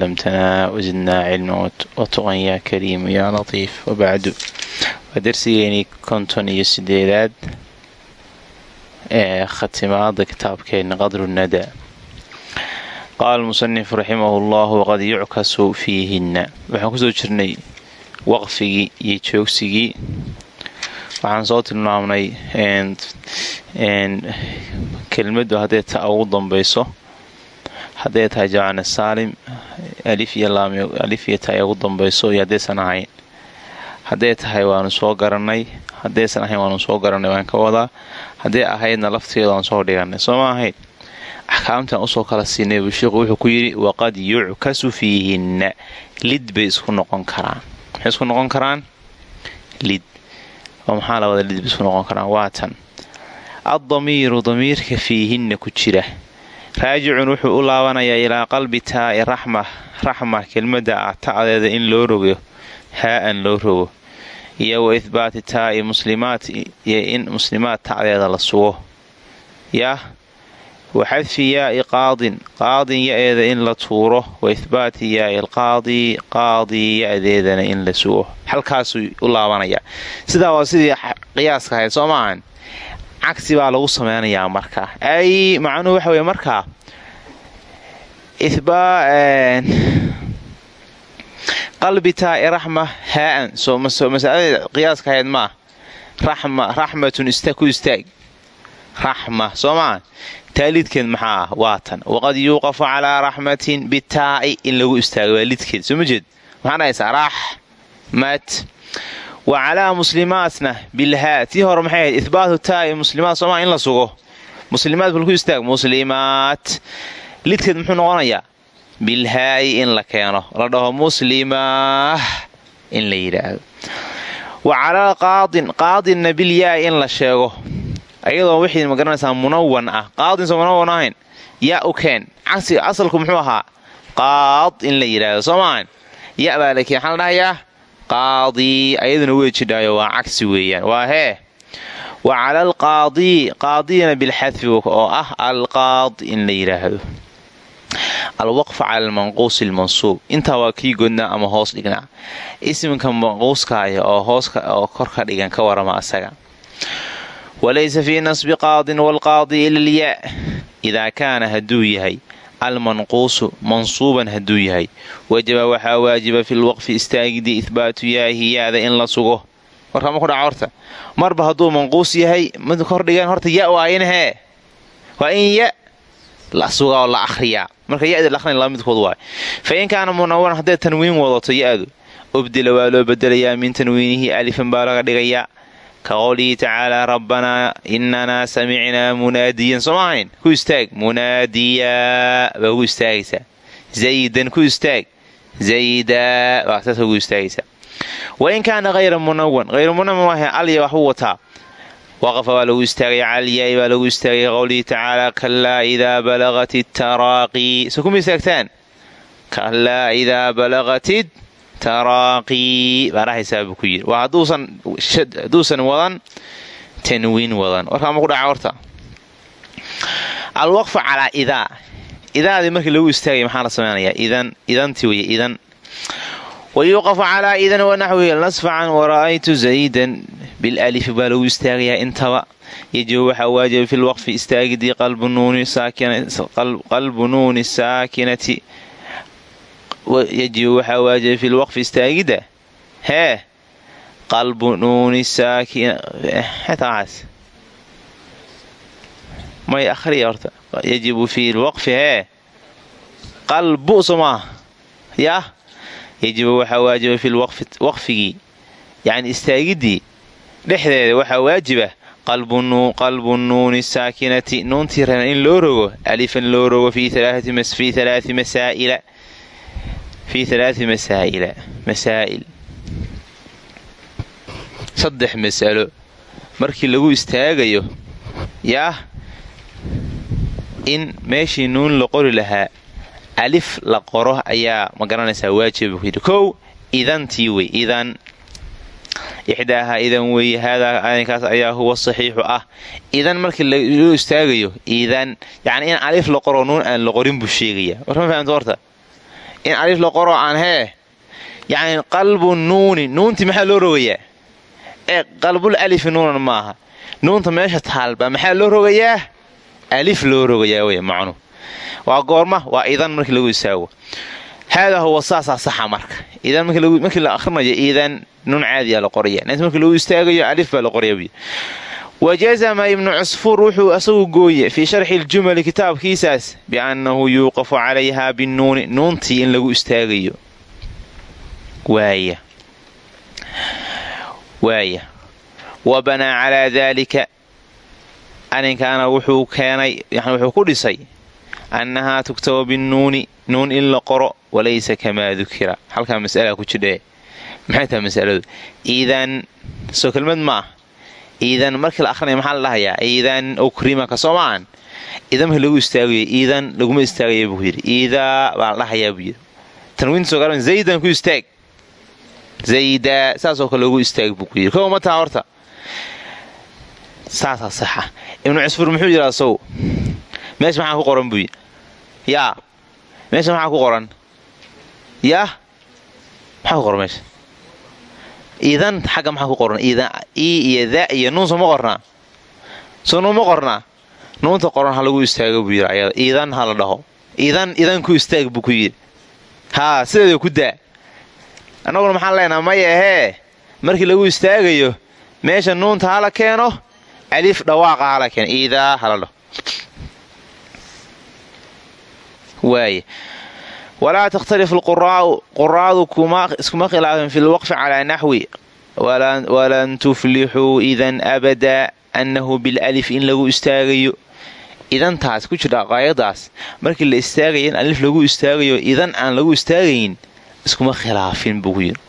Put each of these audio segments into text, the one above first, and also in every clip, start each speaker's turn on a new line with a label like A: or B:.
A: علمتنا وزدنا علما وتقا يا كريم يا لطيف وبعد waa darsigeennii konton iyo sideedaad ee khatimaada kitaabkeenna qadru nada qaala musanif raximahu llahu waqad yuckasu fiihinna waxaan kusoo jirnay waqfigii iyo joogsigii waxaan soo tilmaamnay kelmaddu hadday ta ugu dambayso hadday tahay jamacna saalim alif iyo ta ay ugu dambayso iyo haddaysan ahayn. Hadday tahay waanu soo garanay haddaysan ahayn waanu soo garanay waan ka wadaa. Hadday ahaydna lafteeda waan soo dhiganay soo ma ahayd axkaamtan u soo kala siinay buu sheikhu wuxuu ku yidhi waqad yuckasu fiihinna. Lid bay isku noqon karaan. Maxay isku noqon karaan lid. Oo maxaa la wada lid bay isku noqon karaan? Waa tan. Addamiiru damiirka fiihinna ku jira raajicun wuxuu u laabanayaa ilaa qalbi taa'i raxma raxma kelmadda ah tacdeeda in loo rogo haa-an loo rogo iyo wa ihbaati taa'i muslimaat iyo in muslimaad tacdeeda la sugo. Yah wa xadfi yaa'i qaadin qaadin ya-eeda in la tuuro wa ihbaati yaa'i alqaadi qaadi ya-deedana in la sugo. Halkaasuu u laabanayaa. Sidaa waa sidii qiyaaska ahayd soo maahan cagsi baa lagu sameynayaa markaa ay macnuhu waxa weye markaa qalbi taa'i raxma haa-an. Soo masalada qiyaaska ahayd maa raxma raxmatun ku istaag. Raxma soo maa taalidkeed maxaa ah? Waa tan. Waqad yuuqafu calaa raxmatin bitaa'i in lagu istaago waa lidkeed soo ma jeed? Maxaa dhahaysaa wa calaa muslimaatna bilhaa tii hore maxay ahayd? Ihbaatu taa'i muslimaat soomaa in la sugo. Muslimaat balku istaag. Muslimaat. Lidkeed muxuu noqonayaa bilhaa'i in la keeno. La dhaho muslimaah in la yidhaahdo. Wa calaa qaadin. Qaadinna bilyaa'i in la sheego. Ayadoo wixii ma garanaysaa munawan ah. Qaadinsa munawan ahayn. Yaa u asalku muxuu ahaa qaad in la yidhaahdo. Soo ya baa la keen. Waxaa dhahayaa qaadii ayaduna wey jidhaayo waa cagsi weeyaan. Waa hee? Wa cala alqaadii qaadiyana bilxadfi oo ah alqaad in la yidhaahdo alwaqfu cala almanquusi almansuub. Intaa waa kii godnaa ama hoos dhignaa. Isminka manquuskaaya oo oo kor ka dhigan ka warama asaga. Walaysa fii nasbi qaadin waalqaadi ila lyaa idaa kaana hadduu yahay almanquusu mansuuban hadduu yahay. Wajaba waxaa waajiba fi lwaqfi istaagidii ihbaatu yaahi yaada in la sugo. Warkama ku dhaca horta. Marba hadduu manquus yahay mid kordhigan horta ya waayan hee. Waa in ya la sugaa oo la akhriyaa. Marka ya-da la akhriya laba midkood waay. Fa in kaana munawaran hadday tanwiin wadato ya-du ubdila waa loo bedelayaa min tanwiinihi alifan baa laga dhigayaa ka qowlihi tacaalaa rabbanaa inanaa samicnaa munaadiyan soo maahayn ku istaag munaadiyaa baa ugu istaagaysaa zaydan ku istaag zaydaa baa saas ugu istaagaysaa wa in kaana hayra munawan hayra munawan maaha alya waxbuu wataa waqafa waa lagu istaagay calyaai baa lagu istaagay qowlihi tacaalaa idaa balagat taraaqii so kuma istaagtaan kalaa idaa balaqatid taraaqii baa dhahaysaa buu ku yidhi. Waa hadduusan wadan tanwiin wadan. Warkaa ma ku dhaca horta alwaqfu calaa idaa. Idaadii markii lagu istaagay maxaa la samaynayaa idan idantii weye idan. Wayuuqafu calaa idan wanaxwihi nasfacan wara'aytu zaydan bilalifi baa lagu istaagayaa intaba. Yajibu waxaa waajiba fi lwaqfi istaagidii qalbu nuuni saakinati yajibu waxaa waajiba fi lwaqfi istaagidda hee qalbu nuuni saakinaas may akhriya horta yajibu fi lwaqfi hee qalbu soo maaha yah yajibu waxaa waajiba fi waqfigii yani istaagiddii dhexdeeda waxaa waajiba qalbu nuuni saakinati nuuntii reeban in loo rogo alifan loo rogo fii alaai masaa'ila fii alaai masaa'ila masaa'il saddex mas'alo markii lagu istaagayo yaah in meeshii nuun la qori lahaa alif la qoro ayaa ma garanaysaa waajiba ku yidhi kow idantii wey idan ixdaaha idan weeye haadaa arinkaas ayaa huwa saxiixu ah idan markii loo istaagayo idan yacni in alif la qoro nuun aan la qorin buu sheegaya war ma fahamta horta in alif la qoro aan hee yacni qalbu nuuni nuuntii maxaa loo rogayaa? Ee qalbul alifi nuunan maaha. Nuunta meesha taalbaa maxaa loo rogayaa? Alif loo rogayaa wey macnu. Waa goorma waa idan markii lagu istaago haadaa huwa saasaa saxa marka. Idan markii la akrinayo idan nuun caadiyaa la qoraya markii lagu istaagayo alif baa la qoraya wajazama ibnu cusfuur wuxuu asagu gooye fii sharxi ljumali kitaabkiisaas biannahu yuuqafu calayhaa binuuni nuuntii in lagu istaagayo waaya wa banaa calaa daalika arinkaana wuxuu keenay wuxuu ku dhisay annahaa tuktaba binnuuni nuun in la qoro walaysa kamaa dukira halkaa masalaa ku jidhe maxay tahay masaladu iidan soo kelmad ma ah iidan markii la akhrinaya maxaa la dhahayaa iidan ukrimaka soo maahan iidan markii lagu istaagayo iidan laguma istaagaya buu yidhi iidaa baa la dhahayaa buu yidhi tanwiinta soo garan zaydan ku istaag zayda saasoo kale loogu istaag buu ku yidhi kow ma taha horta saasaa saxa ibnu cusfur muxuu yidhi asagu meesha maxaa ku qoran buu yidhi yaa meesha maxaa ku qoran yaa maxaa ku qoran meesha iidan xagga maxaa ku qoran iyo da iyo nuun sooma qornaa soo nuuma qornaa nuunta qoran ha lagu istaago buu yidhi iidan ha la dhaho. Idan ku istaag buu ku yidhi. Haa sideeda ku daa. Annaguna maxaan leenaha maya ahee markii lagu istaagayo meesha nuunta hala keeno alif dhawaaqa hala keeno. Iidaa hala dhaho. Waaya walaa takhtalif alquraa'u quraa'du iskuma khilaafin fi lwaqfi calaa naxwi walan tuflixuu idan abadaa annahu bilalif in lagu istaagayo idantaas ku jira qaayadaas markii la istaagaya in alif lagu istaagayo idan aan lagu istaagayn iskuma khilaafin buu yidhi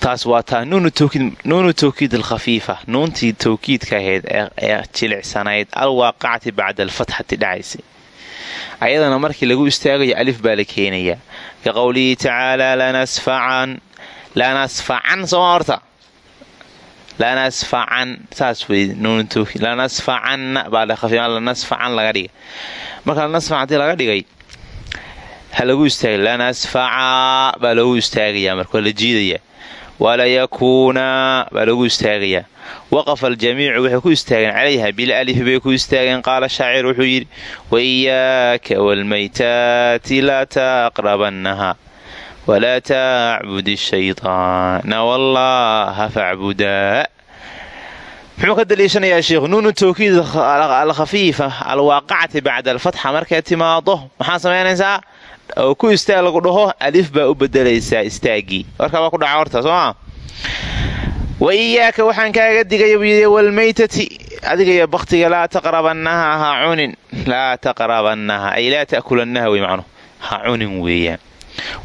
A: taas waa taa nuunu tawkiid alkhafiifa nuuntii tawkiidka ahayd ee jilicsanayd alwaaqacati bacda alfatxati dhacaysay ayadana markii lagu istaagayo alif baa la keenayaa ka qowlihi tacaalaa lanasfacan sooma horta lanasfacan saas wey lanasfacanna baa lanasfacan laga dhigay marka lanasfacan haddii laga dhigay ha lagu istaagay lanasfaca baa loogu istaagayaa marka waa la jiidayaa walayakuuna baa loogu istaagayaa waqafa aljamiicu waxay ku istaageen calayha bilalifi bay ku istaageen qaala shaacir wuxuu yidhi waiyaaka waalmaytaati laa taqrabannaha walaa tacbud shayطaana wallaha facbudaa muxuu ka daliishanayaa sheikhu nuunu tawkiid alkhafiifa alwaaqacati bacda alfatxa markay timaado maxaa samaynaysaa oo ku istaag lagu dhaho alif baa u bedelaysaa istaaggii warkaa waa ku dhaca horta soomaa wa iyaaka waxaan kaaga digaya buu yidhi walmaytati adigaiyo baktiga laa taqrabannaha ha cunin. Laa taqrabannaha. Ay laa ta'kulannaha wey macnuhu ha cunin weeyaan.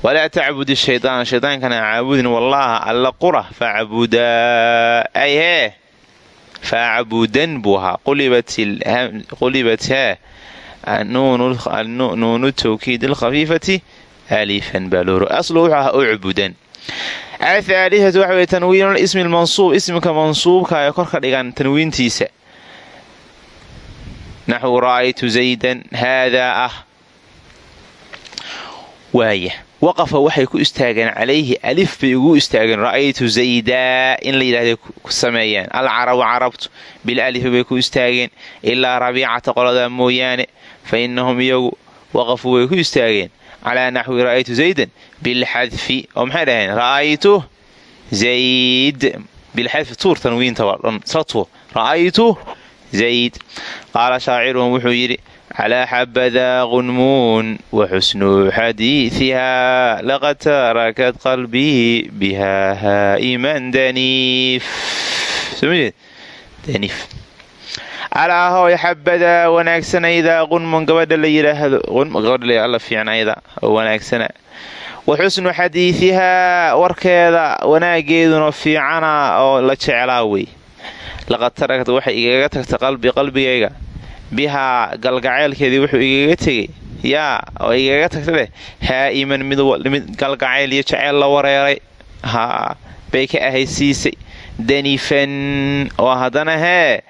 A: Walaa tacbud shaytaan. Shaydaankana caabudin wallaaha alla qura facbudaa ay facbudan buu ahaa qulibat hee nuunu tawkiid alkhafiifati alifan baa looro aslu wuxuu ahaa ucbudan athaalihatu waxa weye tanwiinu ismi lmansuub ismika mansuubka ee korka dhigan tanwiintiisa. Naxwu ra'aytu zaydan haadaa ah. Waaya waqafa waxay ku istaageen calayhi alif bay ugu istaageen ra'aytu zaydaa in la yidhahday ku sameeyeen alcarabu carabtu bilalifi bay ku istaageen ilaa rabiicata qoladaa mooyaane fa innahum iyagu waqafuu way ku istaageen calaa naxwi ra'aytu zaydan bilxadfi oo maxay dhaheen ra'aytu zayd bilxadfi tuur tanwiintaba dhan isla tuur ra'aytu zayd qaala shaaciruhum wuxuu yidhi calaa xabadaa qunmuun wa xusnu xadiidihaa laqad tarakat qalbii bihaa haa'iman daniif calaa hooy xabadaa wanaagsanaydaa qunmun gabadha la yidhaahdo gabadha alla fiicnayda oo wanaagsana wa xusnu xadiidihaa warkeeda wanaageeduna fiicana oo la jeclaa wey. Laqad tarakad waxay igaga tagta qalbi qalbigayga. Bihaa galgaceylkeedii wuxuu igaga tegay yaa oo igaga tagta dheh haa'iman mid galgacayl iyo jaceyl la wareeray. Haa bay ka ahaysiisay. Danifan oo haddana hee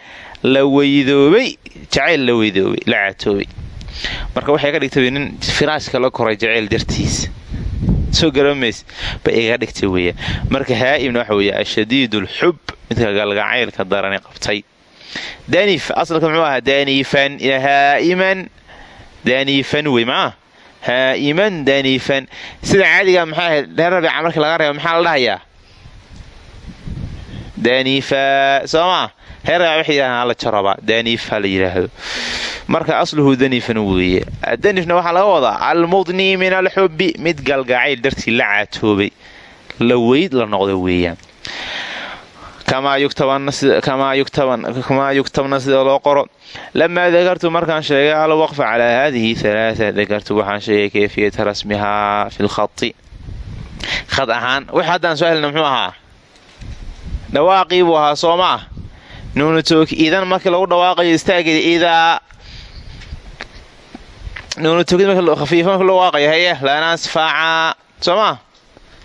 A: la weydoobay jacayl la weydoobay la catoobay marka waxay ka dhigtay nin firaashka la koray jaceyl dartiis. Soo garamays ba iga dhigtay weya marka haa'imna waxa weeye ashadiid ulxub midka galgacaylka darani qabtay. Danif asalka muxuu ahaa? Danifan haa'iman. Danifan wey maa haa'iman danifan sida caadiga maxaa dheer rabiica marka laga reebo maxaa la dhahayaa? Danifa soo maa reer rabiica waxay yidhahdaan alla jaraba danif ha la yidhaahdo marka asluhu danifan weeye. Danifna waxaa laga wadaa almudni min alxubbi mid galgacayl dartii la caatoobay la weyd la noqda weeyaan. Kamaa yugtabna sida loo qoro. Lamaa dakartu markaan sheegay alwaqfa calaa haadihi alaaa dakartu waxaan sheegay kayfiyata rasmihaa fi lkhai had ahaan wix haddaan soo helna muxuu ahaa? Dhawaaqii buu ahaa ah nuunutooki idan markii lagu dhawaaqayo istaageeda idaa nuunutooki khafiifa markii lagu dhawaaqayo haye lanaasfaaca soo maa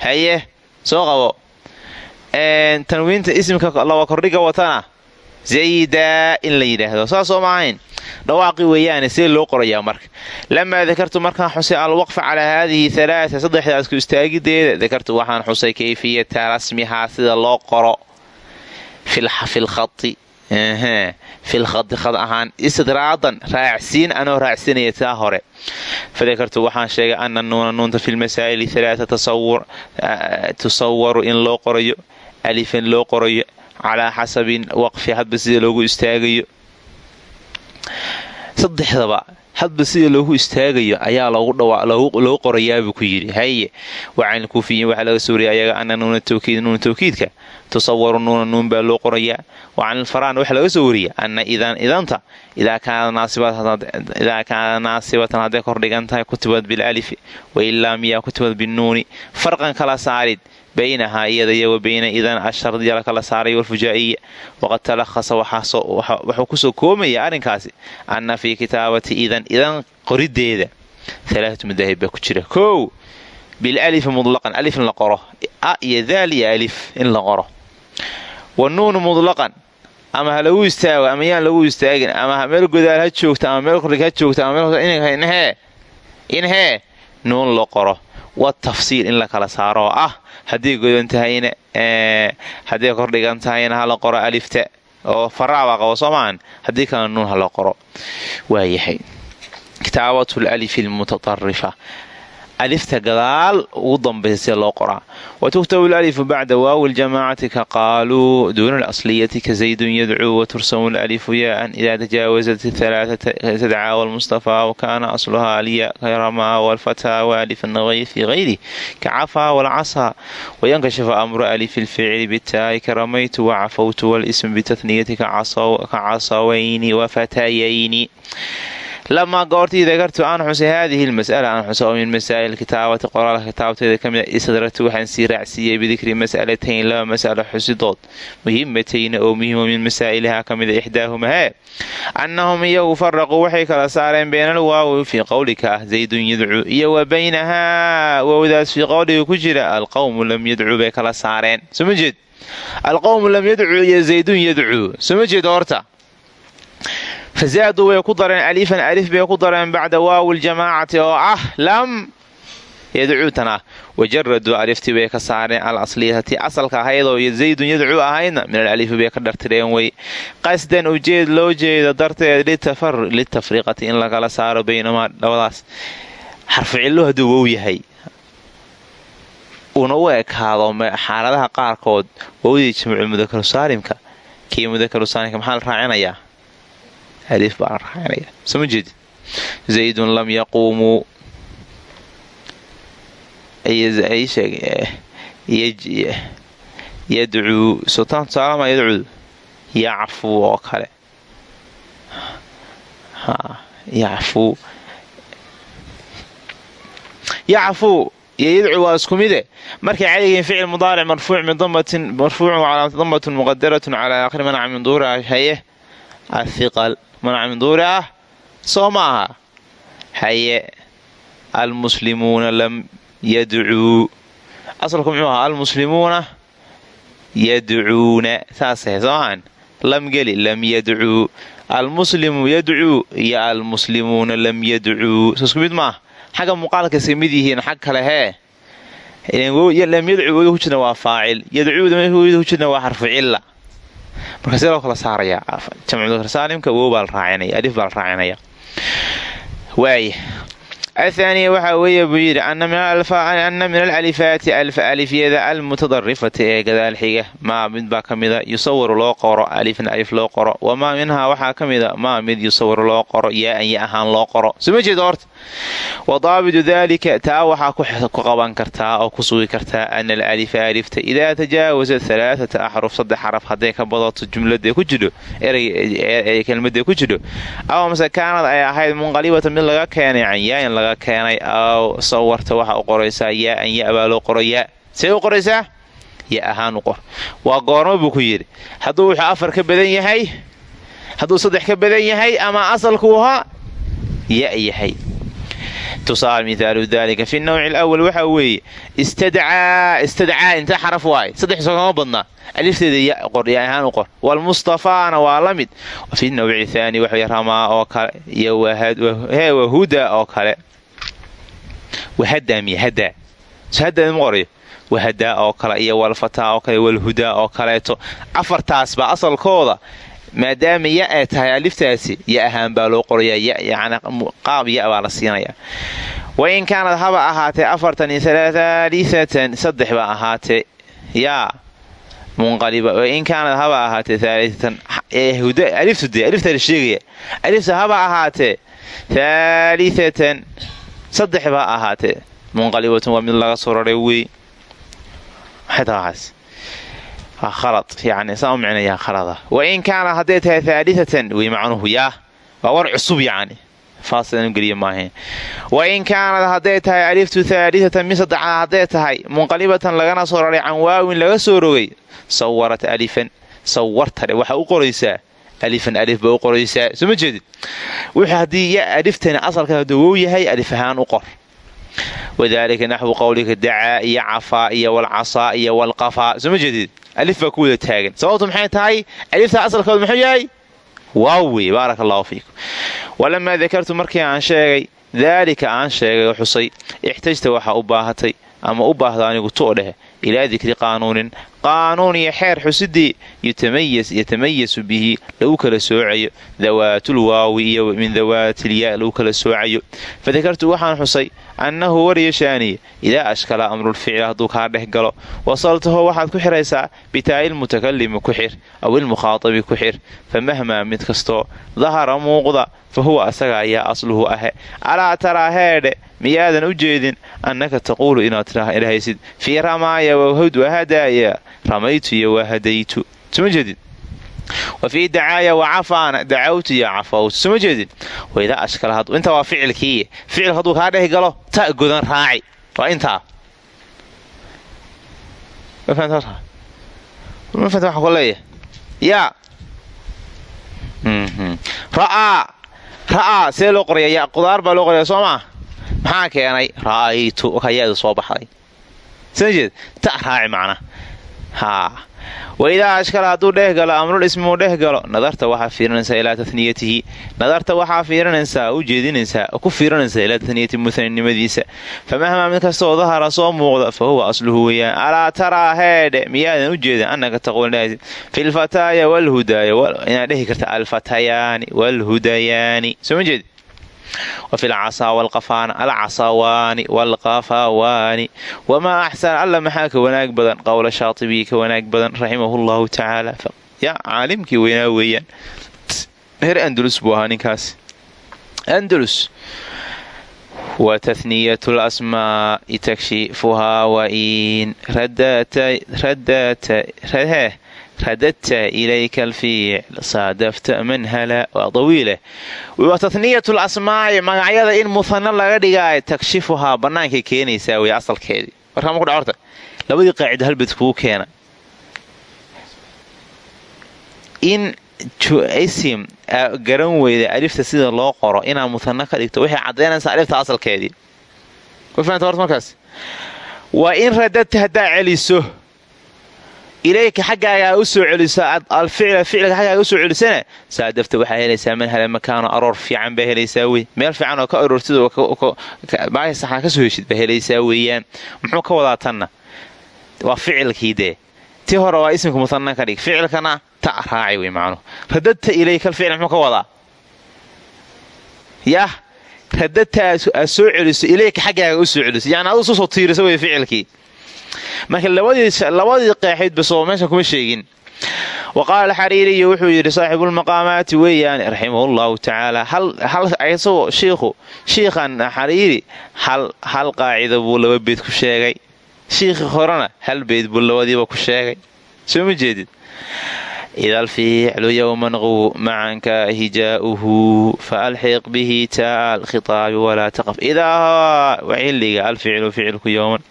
A: haye soo qabo. Tanwiinta isimka laba kordhiga watana zayda in la yidhaahdo saas soo maahayn dhawaaqi weeyaane see loo qorayaa marka. Lamaa dakartu markaan xusay alwaqfa calaa haadihi alaaa saddexdaasku istaagideeda dakartu waxaan xusay kayfiyata rasmihaa sida loo qoro filkhai filkhadi khad ahaan. Istidraadan raacsiin anoo raacsinaya taa hore. Fadakartu waxaan sheegay ana nuuna nuunta fi lmasaa'ili alaaa tusawaru in loo qorayo alifan loo qorayo calaa xasabin waqfi hadba sida loogu istaagayo. Saddexdaba hadba sida loogu istaagayo ayaa loo qorayaabuu ku yidhi haye wacan kuufiyiin waxaa laga suuriyay ayaga ana nuuna tawkiid nuuna tawkiidka. Tusawaru nuuna nuun baa loo qorayaa. Wacan ilfaraan waxaa laga soo wariya ana idan idanta idaa kaana naasibatan hadday kordhigan tahay kutibad bilalifi wailaa miyaa kutibad binuuni farqan kala saarid baynahaa iyada iyo wa bayna idan ashardiya lakala saaray walfujaa'iya waqad talahasa wuxuu ku soo koomaya arrinkaasi anna fii kitaabati idan idan qorideeda. Alaatu madaahib baa ku jira. Kow bilalifi mudlaqan alif in la qoro. A iyo daal iyo alif in la qoro. Wa nuunu mudlaqan ama ha lagu istaago ama yaan lagu istaagin ama meel godaal ha joogta ama meel kordhig ha joogta ama meel inhee nuun la qoro watafsiil in la kala saaro oo ah? Hadday godan tahayna hadday kordhigan tahayna hala qoro alifta oo faraabaa qabo soo maahan haddii kale nuun hala qoro. Waayahay kitaabatu lalifi almutaarifa alifta gadaal ugu dambaysa loo qoraa wa tuktabu lalifu bacda waawi ljamaacati ka qaaluu duuna alasliyati ka zaydun yadcuu wa tursamu lalifu yaaan idaa tajaawasat tadcaa walmustafaa wakaana asluhaa alya karamaa walfataa waalifan fi gayri kacafaa walcasaa wayankashifa amru alifi lficli bitaa'i karamaytu wacafawtu walism bitathniyati kacasawayni wafatayayni lamaa goortii dakartu aan xusay haadihi lmas'ala aan xusa oo min masaa'il kitaabati qoraalka kitaabteeda ka mid istadragtu waxaan sii raacsiiyey bidikri mas'alatayn laba mas'alo xusidood muhimatayna oo muhimo min masaa'ilihaa ka mida ixdaahuma hee annahum iyagu faraquu waxay kala saareen beenal waawi fii qowlika ah zaydun yadcuu iyo wa baynahaa wowdaas fii qowliga ku jira alqowmu lam yadcuu bay kala saareen soma jeed alqowmu lam yadcuu fazaaduu way ku dareen alifan alif bay ku dareen bacda waawi ljamaacati oo ah lam yadcuutan ah wajaraduu aliftii bay ka saareen al asliyati asalka ahaydoo zaydun yadcuu ahaydna min alalifi bay ka dhartireen wey qasdan ujeed loo jeeda darteed litafriqati in lagala saaro baynamaa labadaas xarficillo hadduu wow yahay uuna u ekaado xaaladaha qaarkood wowdii jamcu mudakaru saalimka kii mudakaru alif baa la raacinaya soma jeed zaydun lam yaquumuu yadcuu sultaan tusaalama yadcuu yacfuu oo kale yacfuu yacfuu iyo yadcuu waa isku mide markay cadigeen ficil mudaaric marfuuc min damatin marfuucun calaamata damatun muqadaratun calaa aakhiri manaca min duura haye athiqal manaca min duuri ah soo ma aha haye almuslimuuna lam yadcuu asalku muxuu ahaa almuslimuuna yadcuuna saasah soo ahan lam geli lam yadcuu almuslimu yadcuu iyo almuslimuuna lam yadcuu soo isku mid maaha xagga muuqaalka iska mid yihiin xag kale hee lam yadcuu ku jirna waa faacil yadcuuda ku jirna waa xarfu cilla marka see loo kala saarayaa? Jamcudakarsaalimka wow baa la raacinaya alif baa la raacinaya. Waaya athaaniya waxaa weeye buu yidhi anna min alalifaati alifyada almutadarifati ee gadaal xiga maa mid baa ka mida yusawaru loo qoro alifan alif loo qoro wamaa minhaa waxaa ka mida maa mid yusawaru loo qoro yaaan ya ahaan loo qoro soo ma jeeda horta wa daabitu daalika taa waxaa ku qaban kartaa oo ku sugi kartaa ana alalifa alifta idaa tajaawasat alaaata axruf saddex xaraf hadday ka badato jumlada ku jidho erey kelmada ku jidho aw mase kaanad ay ahayd munqalibatan mid laga keenay can yaain laga keenay. Aw sawarta waxaa u qoraysaa yaaan ya baa loo qoro yaa see u qoraysaa? Ya ahaan u qor. Waa goormo buu ku yidhi. Hadduu wuxuu afar ka badan yahay hadduu saddex ka badan yahay ama asalkuu ahaa ya yahay. Tusaal mihaalu dalika fi nawci alawal waxaa weeye istadcaa istadcaa inta xaraf waaye. Saddex soo kama badnaa alifteeda ya qor ya ahaan u qor. Waalmustafaana waa la mid. Fi nawci thaani waxay ramaa oo kale iyo wahuda oo kale wahadaa miya hadaa so hadaa ma qorayo wahadaa oo kale iyo walfataa oo kale walhudaa oo kaleeto afartaas baa asalkooda maadaama ya ay tahay aliftaasi ya ahaan baa loo qorayaa yani qaab ya baa la siinayaa wain kaanad haba ahaatee afartan iyo haalithatan saddex baa ahaatee yaa munqaliba wain kaanad haba ahaatee haaliatan aliftu dee alifta la sheegaya alifta haba ahaatee haalithatan saddex baa ahaatee. Munqalibatun waa mid laga soo raray wey maxay tahaas khalad yani saa u micnayaa khalada. Wain kaana hadday tahay haaliatan wey macnuhu yaa waa war cusub yacni. Faasilan geliya maahayn. Wain kaanad hadday tahay aliftu haaliatan mid saddexaad hadday tahay munqalibatan lagana soo raray can waawin laga soo rogay sawarat alifan. Sawartale waxaa u qoraysaa alifan alif ba u qoraysaa soo ma jeedid haddii ya aliftani asalka hadduu wow yahay alif ahaan u qor. Wadaalika naxwu qowlika dacaa iyo cafaa iyo walcasaa iyo walqafaa soo ma jeedid alif baa ku wada taagan. Sababtu maxay tahay? Alifta asalkooda muxuu yahay? Waaw wey baaraka allahu fiikum markii aan sheegay daalika aan sheegay xusay ixtajta waxaa u baahatay ama u baahda anigu tuo dheh ilaa dikri qaanuunin qaanuun iyo xeer xusidii yatamayasu bihi lagu kala soocayo dawaatul waawi iyo min dawaatilyaa lagu kala soocayo fadakartu waxaan xusay annahu waryashaaniya idaa ashkala amrulficli hadduu kaa dhex galo wasaltaho waxaad ku xiraysaa bitaa'il mutakalimi ku xir aw ilmukhaatabi ku xir fa mahmaa mid kastoo dahara muuqda fa huwa asaga ayaa asluhu ahe alaa taraa heedhe miyaadan u jeedin annaka taquulu inaad idhahaysid fii ramaaya wahadaaya ramaytu iyo wahadaytu soma jeedid wa fii dacaaya wacafaana dacawtu iyo cafawtu soma jeedid waidaa ashkala intaa waa ficilkii ficil hadduu kaa dhex galo ta godan raaci waa intaa leeya yaa ra'aa ra'aa see loo qoraya yaa qudaar baa loo qoraya soo maa maxaa keenay ra'aytu soo baxday soo waidaa ashkala hadduu dheh galo amrul ismuu dheh galo nadarta waxaa fiirinaysaa ilaa taniyatihi nadarta waxaa fiirinaysaa u jeedinaysaa ku fiirinaysaa ilaa taniyati muhaninimadiisa famahmaa mid kastaoo dahara soo muuqda fa huwa asluhu weeyaan. Alaa taraa heedhe miyaadan u jeedin annaka taquulnahaysid filfataaya walhudaaya inaad dhehi karta alfatayaani walhudayaani soo ma jeedi alcasawaani walqafawaani wamaa axsan alla maxaa ka wanaag badan qowla shaatibii ka wanaag badan raximahu llahu tacaala yaa caalimkii weynaa weeyaan reer andalus buu ahaa ninkaas andalus wa tahniyat lasmaa'i takshifuhaa wain radadta ilayka alfiicl saadafta manhala waa dawiileh wa tahniyat lasmaa'i magacyada in muhano laga dhigaayo takshifuhaa bannaankay keenaysaa wey asalkeedii warkaama ku dha horta labadii qaacida halbed kuu keena in isim garan weyda alifta sida loo qoro inaad muhano ka dhigto waxay caddaynaysaa alifta asalkeedii wa fahamta horta markaas waa in radadta haddaa celiso ilayka xaggaagaa u soo celiso alficla ficilka xaggaaga u soo celisana saadafta waxaa helaysaa manhala makaano aroor fiican baa helaysaa wey meel fiican oo ka aroortid baasha saxna ka soo heshid baa helaysaa weeyaan muxuu ka wadaa tanna waa ficilkii tii hore waa ismika musanna ka dhig ficilkana ta raaci wey macnuhu radadta ilayka alficl muxuu ka wadaa yah radadta aad soo celiso ilayka xaggaaga u soo celiso yani adu susoo tiirisa wey ficilkii marka labadii qeexayd basoo meeshan kuma sheegin. Wa qaala alxariiriyu wuxuu yidhi saaxibulmaqaamaati weeyaane raximahullahu tacaala. Isagoo shiikhu shiikhan xariiri hal qaacida buu laba beyd ku sheegay. Shiikhii horena hal beyd buu labadiiba ku sheegay. Soo ma jeedid ida alficlu yowman macanka hijaa'uhu fa alxiq bihi taa alkhitaabi walaa taqaf idaa waa xilliga alficlu ficilku yowman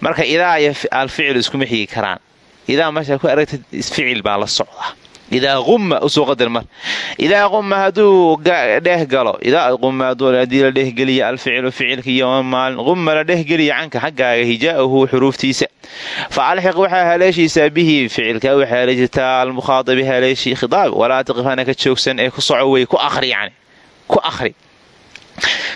A: marka idaa iyo alficlu iskuma xigi karaan idaa meeshaa ku aragtid ficil baa la socda idaa qumma u soo qadar idaa qumma hadduu dheh galo idaa qumma haddii la dhehgeliya alficilu ficilka yowman maalin qumma la dhehgeliya canka xaggaaga hijaa'uhu xuruuftiisa fa waxaa haleeshiisaa bihi ficilka waxaa haleeshitaa almukhaadabi haleeshii khitaab walaa taqif hana ka joogsan ee ku soco wey ku aqri yani ku aqri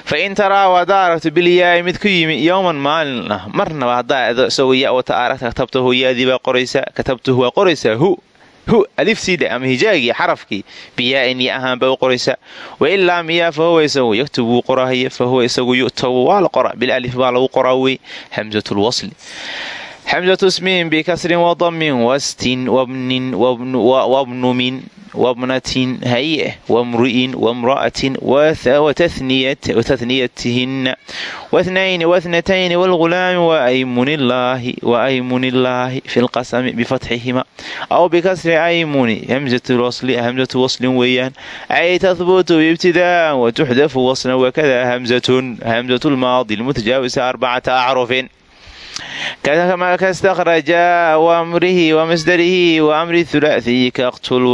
A: fa in taraa haddaa aragto bilyaai mid ku yimi yowman maalin ah marnaba haddaa isagoo ya wata aragta katabtahu yaadii baa qoraysaa katabtuhu waa qoraysaa hu hu alifsiidha ama hijaagii xarafkii biyaa-in ya ahaanba u qoraysaa wailaa miyaa fa huwa isagu yaktub wuu qorahaya fa huwa isagu yu'tabu waa la qoraa bilalif baa lagu qoraa wey hamsatulwasli xamsatu ismiin bikasrin wadamin wastin wabnin wabnumin wabnatin haye wamri'in wamra'atin watathniyatihinna wahnayni wahnatayni waalghulaami waaymunillaahi fi lqasami bifatxihima aw bikasri aymuni hamsatu waslin weeyaan ay tahbutu ibtidaa'an watuxdafu waslan wakada hamzatun hamzatu lmaadi lmutajaawisa arbacata acrufin kama kastakhraja waamrihi wamasdarihi waamri hulaaثiyi kaaqtul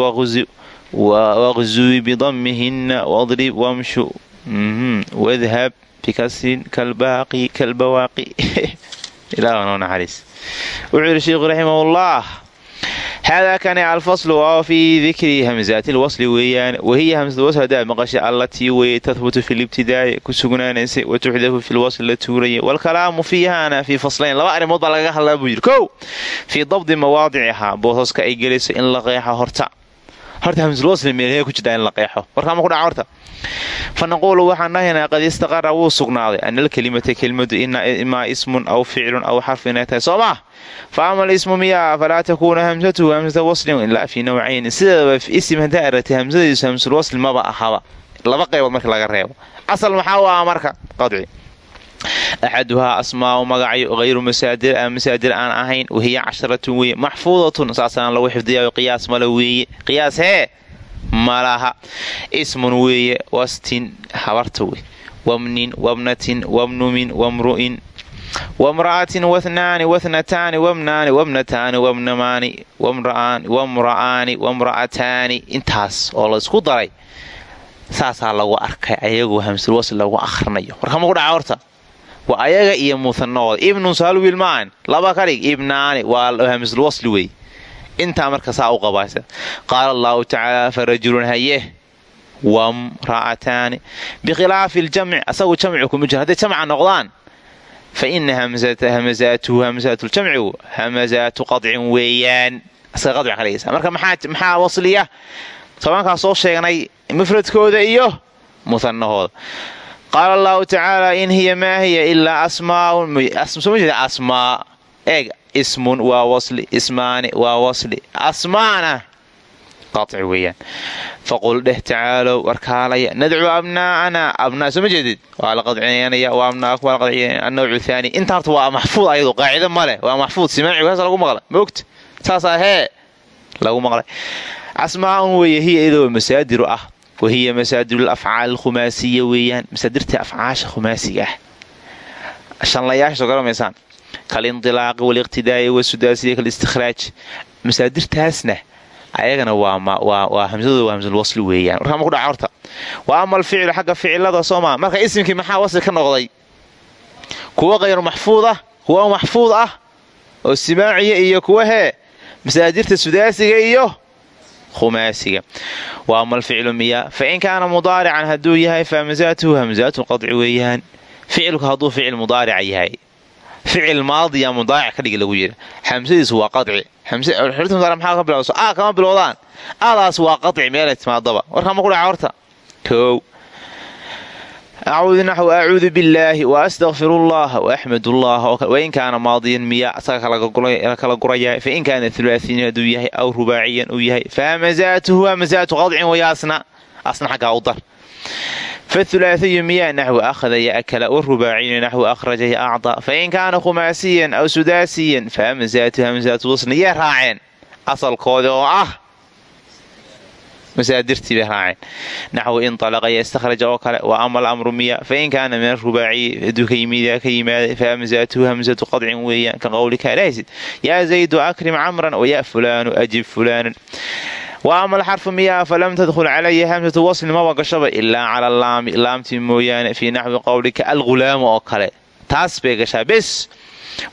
A: waqzuwi bidamihina wadrib wamshu wadhab bikasrin kalbawaaqi wuxuu yidhi sheikhu raximahullah haadaa kani alfaslu waa fii dikri hamsaati lwasli weeyaan wahiya hamsatulwasl haddaad maqasha allatii weye tahbutu fi libtidaa'i ku sugnaanaysay wa fi lwasli la tuuraya waalkalaamu fiihaana fii faslayn laba arrimood baa lagaga hadlaa buu yidhi kow fii dabdi mawaadicihaa boosaska ay gelayso in la qeexo horta horta hamsulwasli meelhee ku jirtaa in la qeexo. Warkaama ku dhaca horta? Fa naquulu waxaan dhahaynaa qad istaqara wuu sugnaaday. Ana alkelimata kelimadu imaa ismun aw ficlun aw xarf inay tahay. Soo maah fa ama alismu miyaa falaa takuuna hamsatuhu hamsata waslin ilaa fii nawcayn sideedaba isim haddaa aragtay hamsadiisu hamsulwasli maba ahaba. Laba qaybood marka laga reebo. Asal maxaa u marka? Qadci axaduhaa asmaau magacyo hayru masaadir aan ahayn wahiya casharatun weeye maxfuudatun saasaan lagu xifdiyayo qiyaas male weeye qiyaas hee malaha ismun weeye wastin habarta wey wamnin wabnatin wabnumin wamru'in wamra'atin wahnaani wahnataani wamnaani wabnataani wabnamaani wamra'aani wamra'ataani intaas oo laysku daray saasaa lagu arkay ayagoo hamsulwasl lagu akhrinayo warkama ku dhaca horta waa ayaga iyo muhanahooda ibnun saalwiil maan laba ka dhig ibnaani waa hamsulwasli wey. Intaa marka saa u qabaysa qaala allahu tacaala farajulun haye wamra'ataani bikhilaafi ljamci asagu jamci kuma jiro. Hadday jamca noqdaan fa ina hamazaatuhu hamazaatuljamcigu hamazaatu qadcin weeyaan. Asaga qadci ka dhigaysa marka maxaa wasliya? Tobankaa soo sheegnay mufradkooda iyo muhanahooda qaala allahu tacaala in hiya maa hiya ilaa asmaa eeg ismun waa wasli ismaani waa wasli. Asmaana qaci weeyaan. Faqul dheh tacaalow warkaalaya nadcu abnaa'ana abnaa soo ma jeedid waa la qadciyanaya waa abnaaku waa la qadciyanaya annawcu thaani inta horta waa maxfuud ayadu qaacido male waa maxfuud simaaci kaas lagu maqlay. Maogta saasaa hee lagu maqlay. Asmaa'un weeye hiya iyadoo masaadiru ah wahiya masaadir afcaal khumaasiya weeyaan masaadirta afcaasha khumaasiga ah shanlayaasha soo garamaysaan kalindilaaqi waliqtidaa'i wasudaasiya kalistikhraaj masaadirtaasna ayagana waa hamsadooda waa hamsulwasli weeyaan warkaama ku dhaca horta wa ama alficlu xagga ficilada soomaa marka isimkii maxaa wasli ka noqday kuwa kayru maxfuud ah kuwa maxfuud ah oo simaaciya iyo kuwa hee masaadirta sudaasiga iyo khumaasiga wa ama alficlu miyaa fa in kaana mudaarican hadduu yahay fa hamsaatuhu hamsaatu qadci weeyaan ficilku hadduu ficil mudaarica yahay ficil maadiya mudaaric ka dhigi lagu yidhi xamsadiisu waa qaci maxaa ka bilowso a kama bilowdaan adaas waa qaci meelay timaadaba warkama kudhaca horta kow acuudu naxw acuudu billaahi wa astaqfiru llaha wa axmadu llaha wain kaana maadiyan miya asaga kala guraya fain kaana hulaasiin hadduu yahay aw rubaaciyan uu yahay fahamazaatuhu hamazaatu qadcin wayaasna asna xaggaa u dar fathulaathiyu miyaa naxwu akhada yaakala warubaaciyu naxwu akhraja yaacda fain kaana khumaasiyan aw sudaasiyan fahamazaatu hamazaatu wasna yee raaceen asalkoodi oo ah masaadirtii bay raaceen. Naxwu inalaqa yastakhraja oo kale wa ama alamru miya. Fain kaana min arubaaciyi haduu ka yimaaday fahamzaatuhu hamzatu qadcin weeyaan ka qowlika lahsid yaa zaydu akrim camran waya fulaanu ajib fulaanan wa ama alxarfu miyaa falam tadkhul calaya hamsatu wasli maba gashaba ilaa cala laami laamtii mooyaane fii naxwi qowlika algulaamu oo kale. Taas bay gashaa bes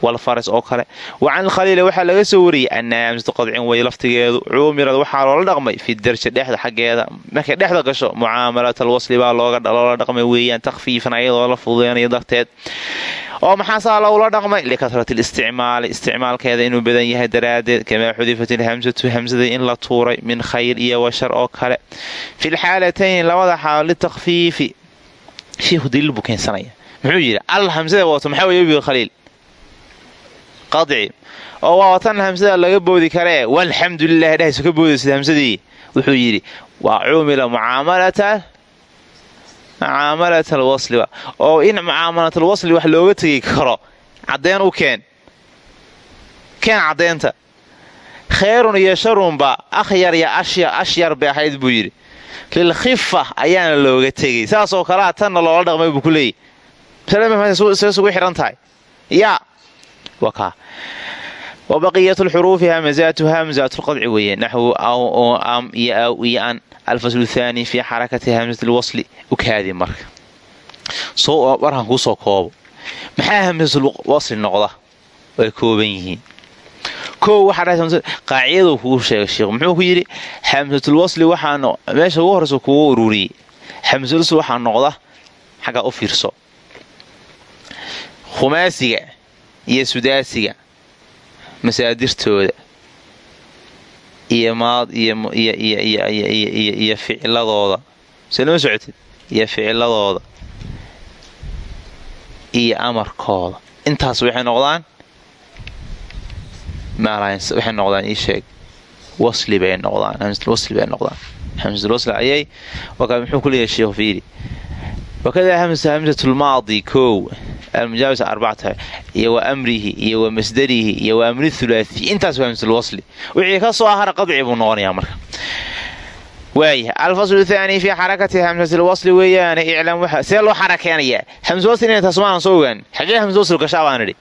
A: walfaras oo kale. Wa can alkhaliila waxaa laga soo wariyey hamsatu qadcin wey laftigeedu. Cuumirad waxaa loola dhaqmay fi darja dhexda xaggeeda. Markay dhexda gasho mucaamalat alwasli baa loola dhaqmay weeyaan takhfiifan ayadoo la fududeynayo darteed. Oo maxaa saa logula dhaqmay? Likasrati listicmaali isticmaalkeeda inuu badan yahay daraaddeed kamaa xudifat ilhamsatu hamsada in la tuuray min khayr iyo washar oo kale. Fi lxaalatayn labada xaalo litakfiifi shiikhu daliil buu keensanaya. Muxuu yidhi al hamsada wato maxaa webiga khaliil qadci oo waa watan hamsada laga boodi karee walxamdu lilah dhehayso ka boodaysid hamsadii wuxuu yidhi waa cumila mucaamalata mucaamalat alwasli oo in mucaamalat alwasli wax looga tegi karo caddeen u keen. Keen caddeynta khayrun iyo sharunba akhyar iyo ashyar bay ahayd buu yidhi. Lilkhifa ayaana looga tegay saasoo kalea tanna loola dhaqmay buu ku leeyay isugu xihan tahay? Yaa wakaa wa baqiyat lxuruufi hamazaatuha hamazaat lqadci weeye naxwu am iyo aw iyo an alfaslu thaani fii xarakati hamsat lwasli ukaadi marka markaan kuusoo koobo maxaa hamsatlwasli noqda way kooban yihiin waxaa qaacidadu kugu sheegay sheikhu muxuu ku yidhi hamsatulwasli waxaa meesha ugu horeysa kugu ururiyey hamsatulwasli waxaa noqda xaggaa u fiirso khumaasiga iyo sudaasiga masaadirtooda iyo maad iyo ficiladooda selama socotid? Iyo ficiladooda iyo amarkooda. Intaas waxay noqdaan? Waxay noqdaan ii sheeg. Wasli bay noqdaan hamsatulwasli bay noqdaan. Hamsatulwasli ayay muxuu ku leeyahay sheekhu fiiri? Wakadaa hamsatulmaadi kow almujaawis arbacata iyo wa amrihi iyo wa masdarihi iyo wa amri thulaathi intaas waa hamsatulwasli wixii ka soo ahara qadci buu noqonayaa marka waaya alfaslu thaani fii xarakati hamsatilwasli weeyaane iclam see loo xarakeenayaa hamsawasli inay tasmaan soo ogaan xagee hamsawasli gashaa baan idhi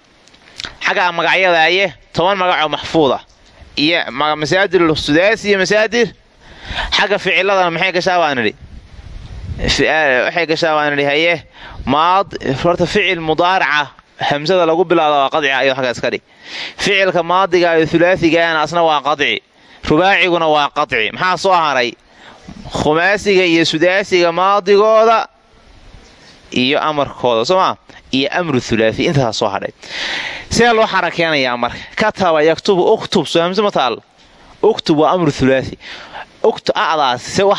A: xaggaa magacyadaaye toban magacoo maxfuuda iyo masaadir sudaasi iyo masaadir xagga ficiladana maxay gashaa baan idhi waxay gashaa baan idhi haye horta ficil mudaaraca hamsada lagu bilaado waa qadci ayado xagga iska dhig ficilka maadiga iyo hulaasigaana asna waa qadci. Rubaaciguna waa qadci. Maxaa soo haray khumaasiga iyo sudaasiga maadigooda iyo amarkooda soomaa iyo amru thulaathi intaasaa soo hadhay see loo xarakeenayaa marka kataba yaktubu uktub soo hamse ma taal? Uktub waa amru thulaathi. Adaas see u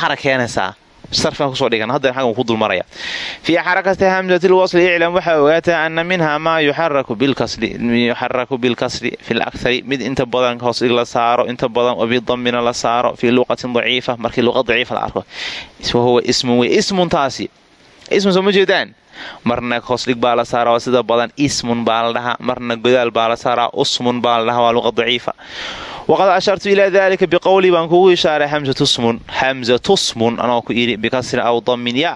A: fii xarakati hamsati lwasli iclam waxaa ogaataa ana minha maa yuxaraku bilkasri fi lakhari mid inta badan hoosdhig la saaro inta badan oo bidamina la saaro fii luqatin daciifa markii luqa daciifa la arko. Wahuwa ismun wey ismuntaasi ismun soo ma jeedaan? Marna hoosdhig baa la saaraa sida badan ismun baa la dhahaa. Marna godaal baa la saaraa usmun baa la dhahaa waa luqa daciifa waqad ashartu ilaa dalika biqowlii baan kugu ishaaray hamsatusmun hamsatusmun anoo ku yidhi bikasrin aw damin ya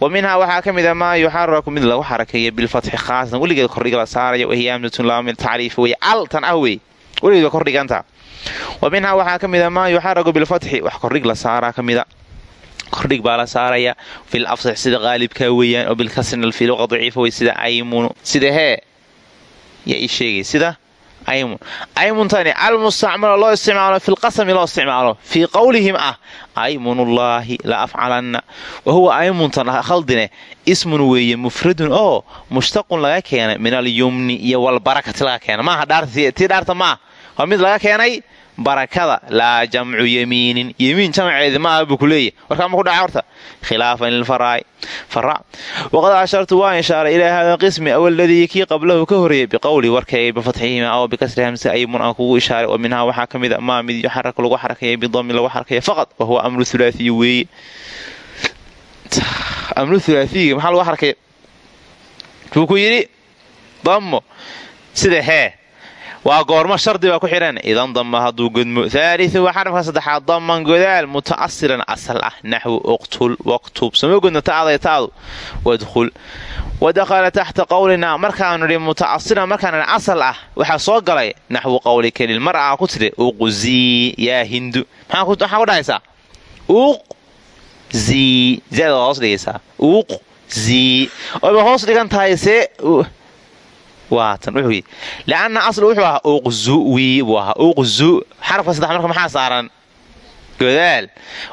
A: wa minhaa waxaa ka mid a maa yuxaraku mid lagu xarakeeya bilfatxi khaasatan weligeed kordhig la saaraya wahiya hamsatun laamil tacriif wey al tan ah wey weligeed waa kordhiganta wa minhaa waxaa ka mid a maa yuxaraku bilfatxi wax kordhig la saaraa ka mida kordhig baa la saaraya fil afsax sida qaalibkaa weeyaan oo bilkasrin fi luqa daciifa wey sida aymunu sida hee yaa ii sheegay sida aymuntani almustacmalo loo isticmaalo fi lqasami loo isticmaalo fii qowlihim ah aymunullaahi la afcalanna wa huwa aymuntan khaldine ismun weeye mufradun oo mushtaqun laga keenay min alyumni iyo walbarakati laga keena maaha tii dhaarta maah waa mid laga keenay barakada laa jamcu yamiinin yemiin jamceedi ma aha buu ku leeyahy warkaa ma ku dhaca horta? Khilaafan lilfaraa'i fara waqad ashartu waa ishaaray ilaa hada qismi awaladii kii qablahu ka horeeyey biqowli warkay bifatxihima aw bikasri hamse aymun aan kugu ishaaray oo minhaa waxaa ka mid a maa mid yuxaraka lagu xarakaya bidami lagu xarakaya faqad wa huwa amru hulaahiyi weeye amru hulaahiyiga maxaa lagu xarakaya wuu ku yidhi dammo sida hee waa goormo shardi baa ku xidhan. Idan dama hadduu godmo haaliu waa xarafka saddexaad. Daman godaal muta'asilan asal ah. Naxwu uqtul waqtub sama godno ta'day ta'du wadkhul. Wadakhala taxta qowlinaa markaanu nidhi muta'asilan markaan nidhi asal ah waxaa soo galay naxwu qowlika lilmar aa ku tidhi uqzii yaa hindu. Maxaa ku dhahaysaa? Uqzii zada hoos dhigaysaa. Uqzii oyba hoos dhigan lianna aslu wuxuu ahaa uqzuwi buu ahaa uqzu. Xarafka saddex marka maxaa saaran? Godaal.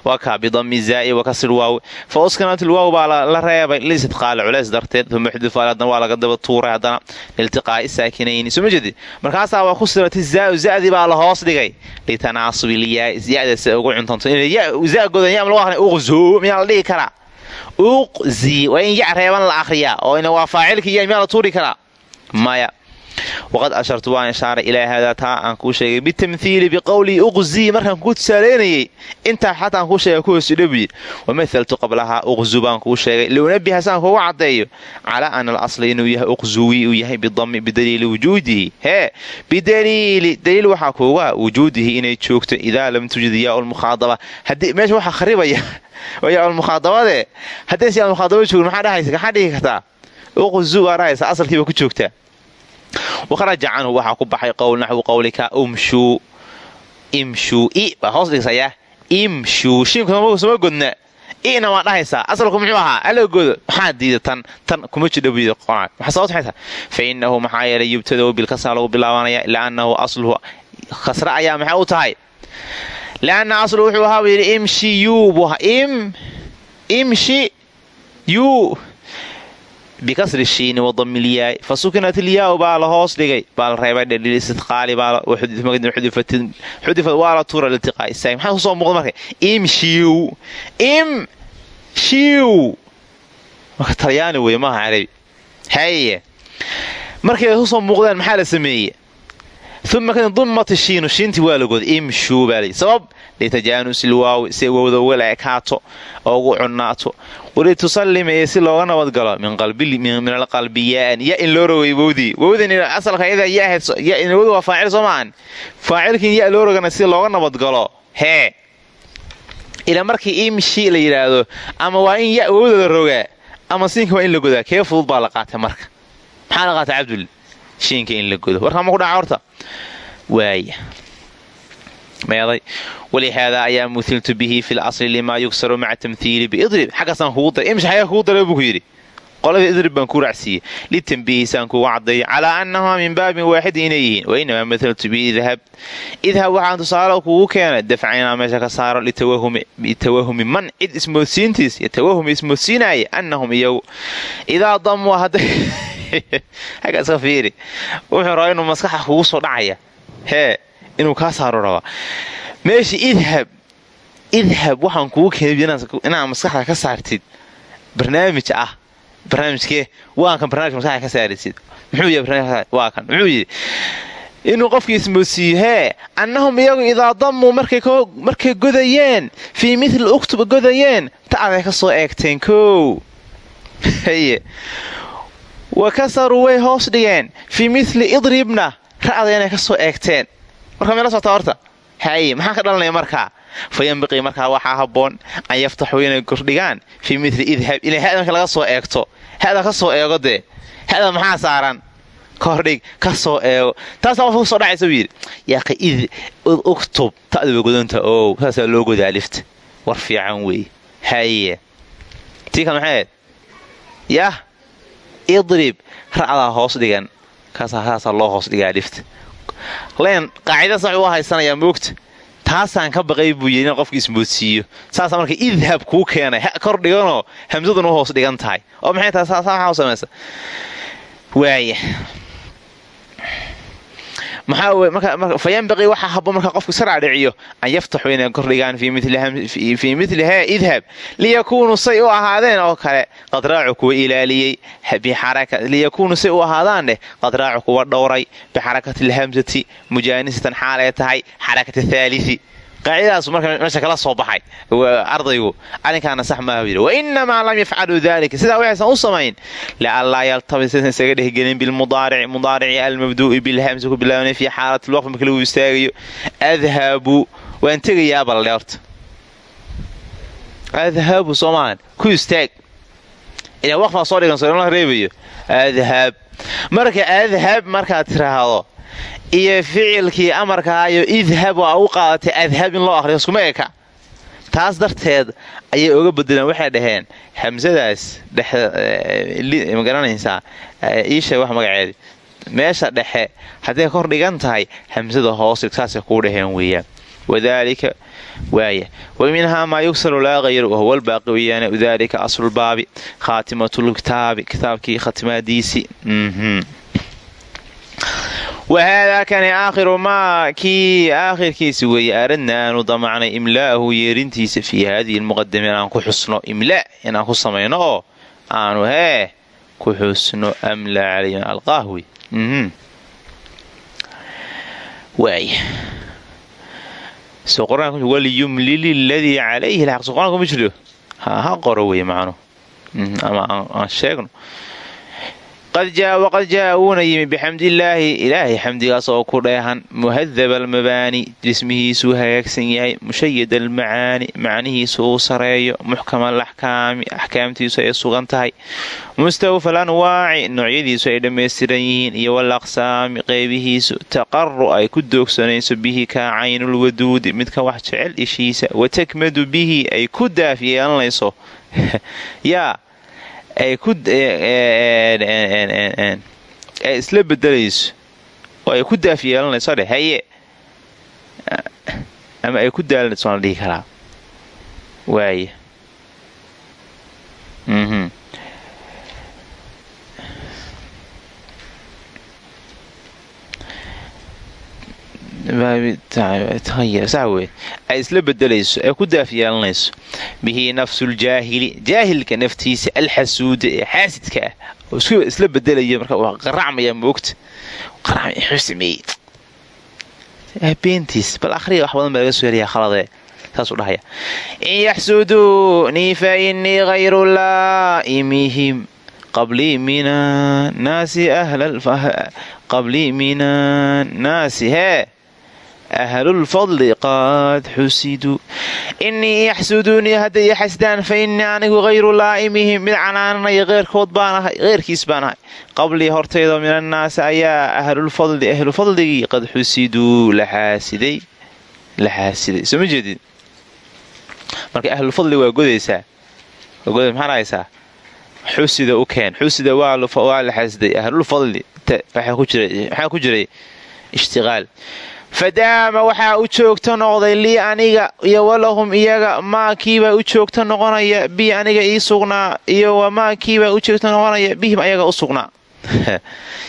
A: Waa kaa bidami zaa'i wa kasri waaw. Fa uskanatul waaw baa la reebay liistidqaali culays darteed uma xudufaal haddana waa laga daba tuuray haddana. Liltiqaa'i saakinayni soo ma jeedid markaasaa waa ku siratay zaa'u za'dii baa la hoos dhigay. Litanaasubil yaa ya'dase ugu cuntanto aqrinay uqzu miyaa la dhihi karaa? Uqzi waa in ya reeban la akhriyaa oo waa faacilka ya miyaa la tuuri karaa maya. Waqad ashartu waan ishaaray ilaa haadaa taa aan kuu sheegay bitamhiili biqowlii uqzii markaan kuu tusaaleynayay intaa xataa aan kuu sheega ku hoosudhabiye wamahaltu qablahaa uqzu baan kuu sheegay. Liunabiha saan kuugu caddeeyo. Calaa ana alasla inuu yahay uqzuwi uu yahay bidami bidaliili wujuudihi. Hee bidaliili daliil waxaa kuuga wujuudihi inay joogto. Idaa lam tujid yaaulmukhaadaba haddii meesha waxaa kharibaya waa yaaulmukhaadabade haddaysa yaaulmukhaadaba joogin maxaa dhahaysa? Dhihi kartaa uqzu waa dhahaysa asalkiiba ku joogtaa. Wakharaja canhu waxaa ku baxay qowl naxwu qowlika umshuu imshuu baa hoos dhigsayaa imshuu shiinkusama godna i'na waa dhahaysaa asalku muxuu ahaa ala godo maxaa diida tan tan kuma buyida qonaa maxaa yeelay yubtadau bilkasra lagu bilaabanaya liannahu asluhu kasra ayaa maxay u tahay? Lianna aslu wuxuu ahaa buu yidhi imshi yuu buu ahaa im imshi yuu bikasri shiini wadamilyaay fa sukinat ilyaau baa la hoos dhigay baa la reebay dheliistidqaali xudifad waa la tuura liltiqaa istaag maxaa ku soo muuqda marka im shiiw im shiiw marka talyaani wey maaha haye markay ku soo muuqdaan maxaa la sameeye uma kadib dummat shiinu shiintii waa lagoda imshuu baa layi sabab litajaanusi lwaawi si wowda uga la oo ugu cunnaato walitusallima iyo si looga nabadgalo min alqalbiyaan ya in loo rogay wowdii wowdan asalka iyada yawowda waa faacil soo maahan faacilkin ya loo rogana si looga nabadgalo hee ila markii imshi la yidhaahdo ama waa in ya wowda la rogaa ama siinka waa in la godaa. Kee fudud baa la qaatay marka? Maxaa la qaatay cabdul? Shiinka in la godo. Warkaa ma ku dhaca horta? Waaya meeday. walihaadaa ayaa muhiltu bihi fi lasli limaa yugsaru maca tamhiili biidrib xaggaasaan kugu daray kugu daray buu ku yidhi qoladii idrib baan ku raacsiiyey litambiihisaan kuga caddeeyo calaa annahumaa min baabin waaxidin inay yihiin wainamaa mahaltu biidhab idhab waxaan tusaale kugu keenay dafcaynaa meesha ka saaro litawahumi man cid ismoodsiintiis iyo tawahumi ismoodsiinaaya annahum iyagu idaa damuu hadday xaggaska fiiri wuxuu rabaa inuu maskaxa kugu soo dhacaya hee inuu kaa saaro rabaa meesha idhab idhab waxaan kugu keenay inaad maskaxda ka saartid. Barnaamij ah. Barnaamijkee waa kan maskaxda ka saaraysid muxuu barnaamij waa kan. Muxuu yidhi inuu qofkii ismoodsiiyo hee annahum iyagu idaa dammuu markay godayeen fii mithli uktuba godayeen ta'day ka soo eegteen kow haye. Wa kasaruu way hoos dhigeen fii mithli idribna ra'da inay ka soo eegteen markaa meela soctaa horta haye maxaa ka dhalanaya markaa fa yanbiqii markaa waxaa habboon an yaftaxuu inay kordhigaan fii mithli idhab inay hada marka laga soo eegto. Hada ka soo eego dee hada maxaa saaran? Kordhig ka soo eego. Taasaa qofka ku soo dhacaysa buu yidhi yaaqi id uktub ta'da way godanta ow saasaa loo godaa alifta war fiican weeye haye tii kale maxay yah idrib ra'daa hoos dhigan. Kaasaa hoos dhigaa alifta leen qaacida sax u haysanayaa moogta taasaan ka baqay buu yidhi in qofka ismoodsiiyo saasa marka idhab kuu keenay. Kor dhiganoo hamsaduna u hoos dhigan tahay. Oo maxay tahay? Saa maxaa u samaysa waaya fayanbaqii waxaa habo marka qofku sarca dhiciyo an yaftaxuu inay kordhigaan fii miliha idhab liyakuunuu say u ahaadeen oo kale qad raacu kuwa ilaaliyey liyakuunuu say u ahaadaaneh qad raacu kuwa dhowray bixarakati alhamsati mujaanisatan xaalee tahay xarakati thaalii qaacidadaasu marka meesha kala soo baxay ardaygu arrinkaana sax maaha yidhi wainamaa lam yafcaluu dalika sidaa waxaysan u samayn. Lianlaa yaltabis isaga dhehgelin bilmudaarici mudaarici almabduu'i bilhamsi ku bilaabnay fii xaalati lwaqti marka lagu istaagayo adhabu waan tegayaa balle horta adhabu soomaalian ku istaag. Ilaa waqfaa soo dhigan soo la reebayo. Adhab. Marka adhab markaad tiraahdo iyo ficilkii amarkaayo idhab waa u qaadatay adhab in loo akhriyo iskuma eka. Taas darteed ayay oga bedeleen waxay dhaheen hamsadaas ma garanaysaa iisheeg wax magaceedi meesha dhexe hadday kor dhigan tahay hamsada hoos saasay kuu dhaheen weeyaan. Wadaalika waaya wa minhaa maa yugsalu laa hayru wahuwa lbaaqi weyaane dalika aslulbaabi khaatimatulkitaabi kitaabkii khatimaadiisii wahaadaa kani aakhiru maa kii aakhirkiisi weeye aradna aanu damacnay imlaa'ahu yeerintiisa fii haadihi lmuqadama inaan ku xusno imlaa inaan ku samayno oo aanu hee ku xusno amla calayna alqaah wey waaya so qur'aanka waliyumlili ladii calayhi lxaq so qur'aanka ma jiro ha qoro wey macnu ama aan sheegno waqad jaa wuuna yimi bixamdillaahi ilaahay xamdigaas oo ku dheehan muhadaba almabaani dhismihiisuu hagaagsan yahay mushayad almacaani macnihiisu uu sareeyo muxkama alaxkaami axkaamtiisu ay sugan tahay mustawfa alanwaaci noocyadiisu ay dhammaystiran yihiin iyo walaqsaami qeybihiisu taqaru ay ku doogsanayso bihi kaa caynulwaduudi midka wax jecel ishiisa watakmadu bihi ay ku daaf yeelanayso yaa ay isla bedelayso oo ay ku daaf yeelanayso dheh haye ama ay ku daalanayso aan la dhihi karaa. Waaya ay isla bedelayso ee ku daaf yeelanayso bihi nafsuljaahili jaahilka naftiisa alxasuuda ee xaasidka ah oo isla bedelaya marka waa qaracmaya moogta qaracmxuu sameeyey beentiis bal akhriya wax badan baa laga soo helayaa khaladee saasuu dhahaya in yaxsuduunii fa innii hayru laa'imihim qablii min annaasi qablii min annaasi hee ahlulfadli qad xusiduu innii yaxsuduunii hadday i xasdaan fa innii anigu hayru laa'imihim mid canaananaya keyrkood baanahay keyrkiis baan ahay qablii hortaydo min annaasi ayaa ahlulfadli ahlufadligii qad xusiduu la xaasiday soo ma jeedid marka ahlulfadli waa godaysaa waa goda maxaa dhahaysaa xusida u keen xusida waa la xaasiday ahlulfadli maxaa ku jiray ishtiqaal fadaama waxaa u joogto noqday lii aniga iyo walahum iyaga maa kiibaa u joogto noqonaya bi aniga ii sugnaa iyo wamaa kiibaa u joogto noqonaya bihim ayaga u sugnaa.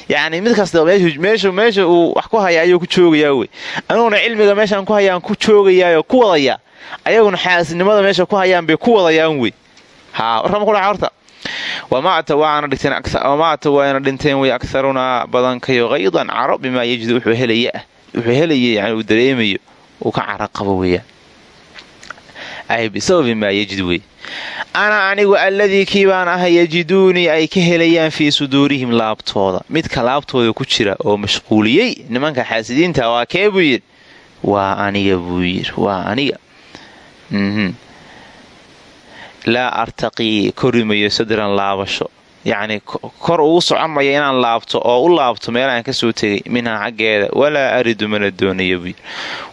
A: Yacni mid kasta meesha uu wax ku haya ayuu ku joogayaa wey. Aniguna cilmiga meeshaan ku hayaan ku joogayaayo ku wadaya ayaguna xaasidnimada meesha ku hayaan bay ku wadayaan wey. Ha warrama ku dhaca horta. Wamaata waana dhinteen way akarunaa badankayo haydan caro bimaa yajid wuxuu helaya wuxuu helaya yani uu dareemayo uu ka cara qabo weeyaan bisababi maa yajid wey ana anigu alladii kii baan ahay yajiduunii ay ka helayaan fii suduurihim laabtooda. Midka laabtooda ku jira oo mashquuliyey nimanka xaasidiinta waa kee buu yidhi? Waa aniga buu yidhi waa aniga. Laa artaqii korimayo sadran laabasho yacni kor ugu soconmaya inaan laabto oo u laabto meelaan ka soo tegay minhaa xaggeeda. Walaa aridu mana doonayo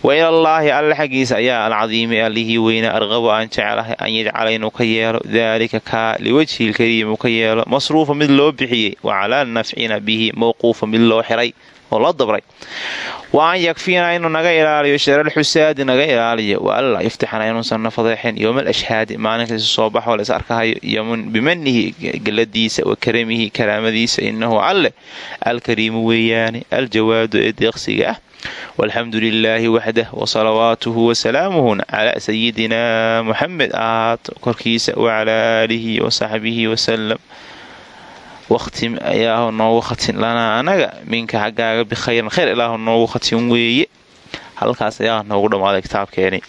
A: wa ilallaahi alle xaggiisa ayaa alcadiimi allihii weyna arqabo aan jeclahay an yajcala inuu ka yeelo daalika kaa liwajhilkariim uu ka yeelo. Masruufa mid loo bixiyey wa calaa nafcina bihi mawquufa mid loo xiray oo loo dabray. Wa an yakfiina inuu naga ilaaliyo sharalxusaadi naga ilaaliyo. Wa alla yaftaxana inuusanna fadeexin yowmal ashhaadi maalinka soo baxoo la is arkahayo bimanihi galadiisa wa karamihi karaamadiisa inahu alle alkariimu weeyaane aljawaadu ee deeqsiga ah. Walxamdu lilaahi waxdah wasalawaatuhu wasalaamuhuna calaa sayidina muxamed ahaat korkiisa wacalaa aalihi wasaxbihi wasalam waqti ayaahu noogu khatin lanaa anaga minka xaggaaga bikhayran khayr ilaahu noogu khatin weeye halkaas ayaa noogu dhammaaday kitaabkeeni.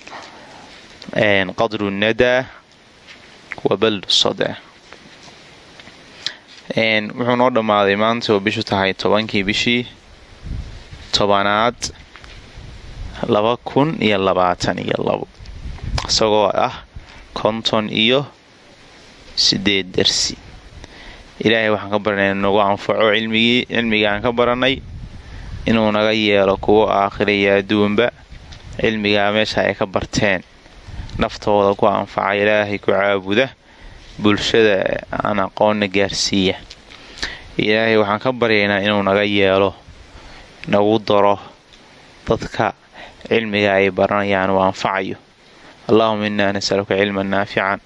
A: Qadru nadaa wa baldu sada wuxuu noo dhammaaday maanta oo bishu tahay tobankii bishii tobanaad laba kun iyo labaatan iyo labo. Isagoo ah konton iyo sideed darsi ilaahay waxaan ka baranay nagu anfaco cilmiga aan ka baranay inuu naga yeelo kuwo aakhiraya adduunba cilmigaa meesha ay ka barteen. Naftooda ku anfaca ilaahay ku caabuda bulshada aan aqoonna gaarsiiya. Ilaahay waxaan ka baryaynaa inuu naga yeelo nagu daro dadka cilmiga ay baranayaan uu anfacayo. Allaahuma innaa nasaluka cilman naafican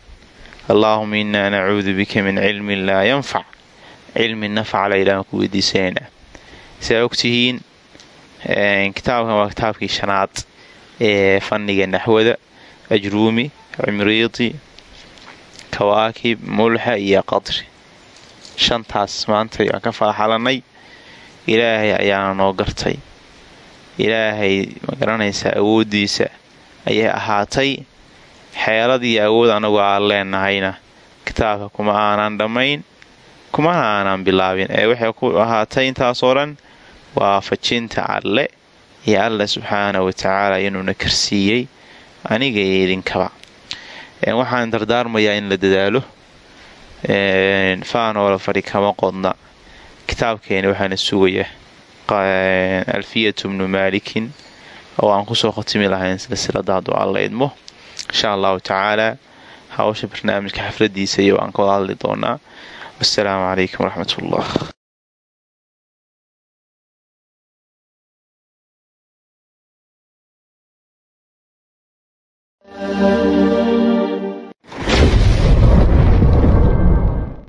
A: allaahuma innaa nacuudu bika min cilmin laa yanfac cilmi nafacla ilaaan ku weydiisanaynaa saa ogtihiin kitaabkan waa kitaabkii shanaad ee fanniga naxwada ajruumi cimriidi kawaakib mulxa iyo qadri. Shantaas maanta aan ka falaxalanay ilaahay ayaana noo gartay. Ilaahay ma garanaysaa awooddiisa. Ayay ahaatay xeelad iyo awood anagu aan leenahayna kitaabka kuma aanan dhammayn kumana aanan bilaabin. Ee waxay ku ahaatay intaasoo dhan waafajinta alle iyo alle subxaana wa tacaala inuuna karsiiyey aniga iyo idinkaba. Waxaan dardaarmayaa in la dadaalo. Faanoola fadhi kama qodna. Kitaabkeeni waxaana sugaya alfiyatu bnu maalikin oo aan ku soo khatimi lahayn silsilada hadduu alla idmo insha allahu tacaalaa hawsha barnaamijka xafladiisa iyo aan ka wada hadli doonaa. Wasalaamu calaykum waraxmat ullah